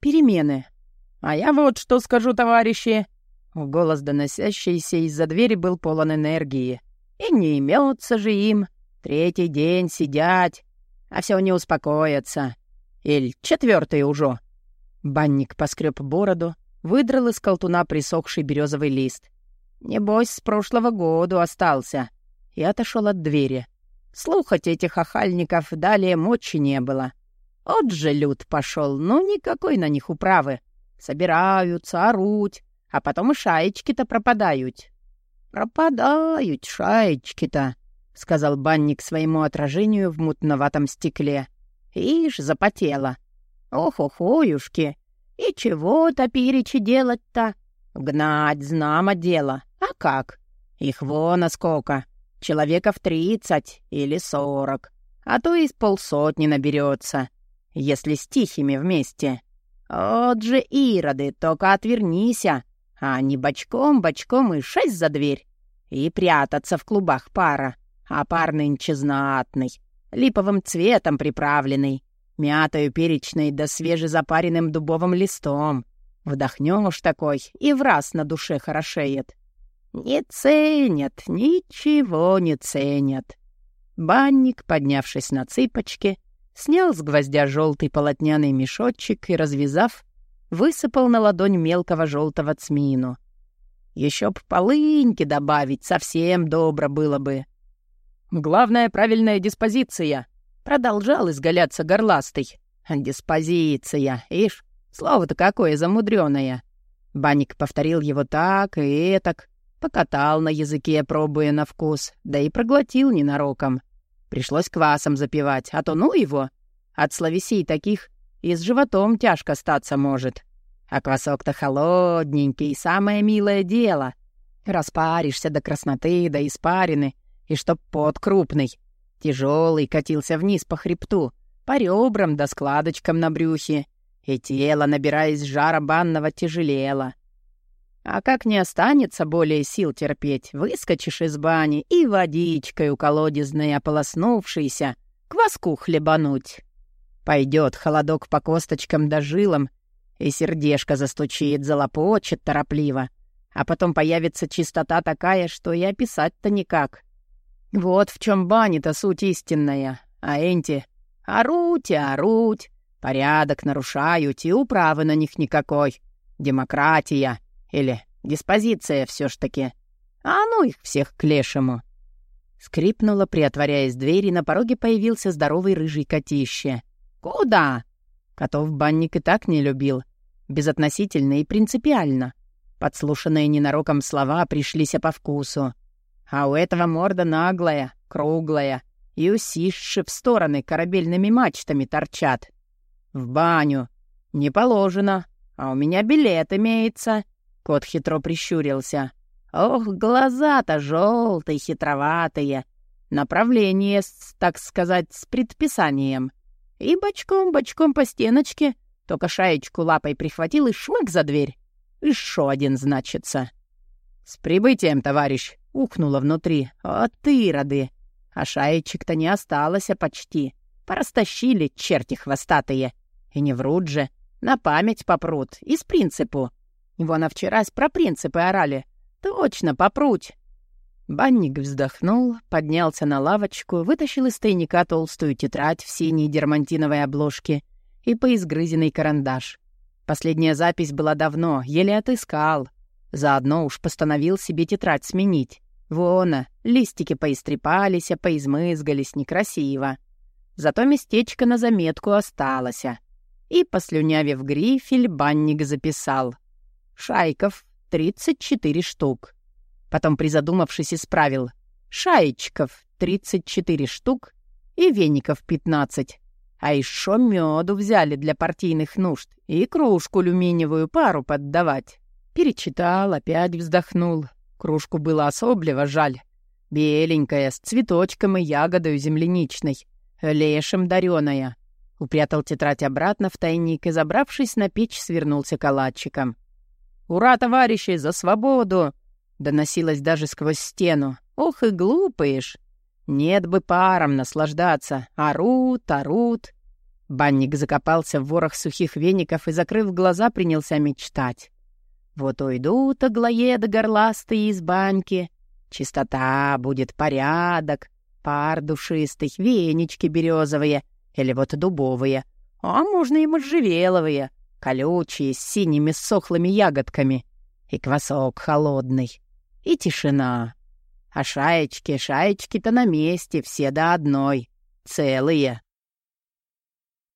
перемены. А я вот что скажу, товарищи. Голос, доносящийся из-за двери, был полон энергии. И не имется же им третий день сидять, а все не успокоятся. Или четвертый уже. Банник поскреб бороду, выдрал из колтуна присохший березовый лист. Небось, с прошлого года остался. И отошел от двери. Слухать этих охальников далее мочи не было. Вот же люд пошел, ну никакой на них управы. Собираются, оруть, а потом и шаечки-то пропадают. «Пропадают шаечки-то», — сказал банник своему отражению в мутноватом стекле. «Ишь, запотела. Ох-охоюшки, и чего-то перечи делать-то? Гнать знамо дело. А как? Их вон сколько. Человеков тридцать или сорок. А то и полсотни наберется, если с тихими вместе. Вот же ироды, только отвернися, а не бочком-бочком и шесть за дверь. И прятаться в клубах пара. А пар нынче знатный, липовым цветом приправленный, мятою перечной да свежезапаренным дубовым листом. Вдохнешь такой, и в раз на душе хорошеет. Не ценят, ничего не ценят. Банник, поднявшись на цыпочки, снял с гвоздя желтый полотняный мешочек и, развязав, высыпал на ладонь мелкого желтого цмину. Еще б полыньки добавить, совсем добро было бы. «Главное — правильная диспозиция», — продолжал изгаляться горластый. «Диспозиция, ишь, слово-то какое замудрёное». Банник повторил его так и этак, Покатал на языке, пробуя на вкус, да и проглотил ненароком. Пришлось квасом запивать, а то ну его. От словесей таких и с животом тяжко статься может. А квасок-то холодненький, самое милое дело. Распаришься до красноты, до испарины, и чтоб пот крупный. Тяжелый катился вниз по хребту, по ребрам да складочкам на брюхе, и тело, набираясь жара банного, тяжелело. А как не останется более сил терпеть, выскочишь из бани и водичкой у колодезной ополоснувшейся кваску хлебануть. Пойдет холодок по косточкам да жилам, и сердешко застучит, залопочет торопливо. А потом появится чистота такая, что и описать-то никак. Вот в чем бани-то суть истинная. А энти — оруть и оруть, порядок нарушают, и управы на них никакой. Демократия — или диспозиция все ж таки. А ну их всех к лешему. Скрипнула, приотворяясь дверь, и на пороге появился здоровый рыжий котище. «Куда?» Котов банник и так не любил. Безотносительно и принципиально. Подслушанные ненароком слова пришлись по вкусу. А у этого морда наглая, круглая, и усишши в стороны корабельными мачтами торчат. «В баню. Не положено. А у меня билет имеется. Кот хитро прищурился. «Ох, глаза-то желтые, хитроватые. Направление, так сказать, с предписанием. И бочком-бочком по стеночке, только шаечку лапой прихватил и шмык за дверь. Еще один, значится». «С прибытием, товарищ!» — ухнуло внутри. «О, ты, роды! А шаечек-то не осталось, а почти. Порастащили, черти хвостатые. И не врут же. На память попрут. Из принципу. Вон, а вчерась про принципы орали. Точно, попруть. Банник вздохнул, поднялся на лавочку, вытащил из тайника толстую тетрадь в синей дермантиновой обложке и поизгрызенный карандаш. Последняя запись была давно, еле отыскал. Заодно уж постановил себе тетрадь сменить. Вон, листики поистрепались, а поизмызгались некрасиво. Зато местечко на заметку осталось. И, послюнявив грифель, банник записал. Шайков — 34 штук. Потом, призадумавшись, исправил. Шаечков — 34 штук и веников 15. А еще меду взяли для партийных нужд и кружку люминиевую пару поддавать. Перечитал, опять вздохнул. Кружку было особливо жаль. Беленькая, с цветочком и ягодою земляничной. Лешим дареная. Упрятал тетрадь обратно в тайник и, забравшись на печь, свернулся калачиком. «Ура, товарищи, за свободу!» Доносилось даже сквозь стену. «Ох и глупые ж! Нет бы паром наслаждаться. Орут, орут!» Банник закопался в ворох сухих веников и, закрыв глаза, принялся мечтать. Вот уйдут аглоеды горластые из баньки. Чистота будет, порядок, пар душистый, венички березовые или вот дубовые, а можно и можжевеловые, колючие, с синими сохлыми ягодками, и квасок холодный, и тишина. А шаечки, шаечки-то на месте, все до одной, целые.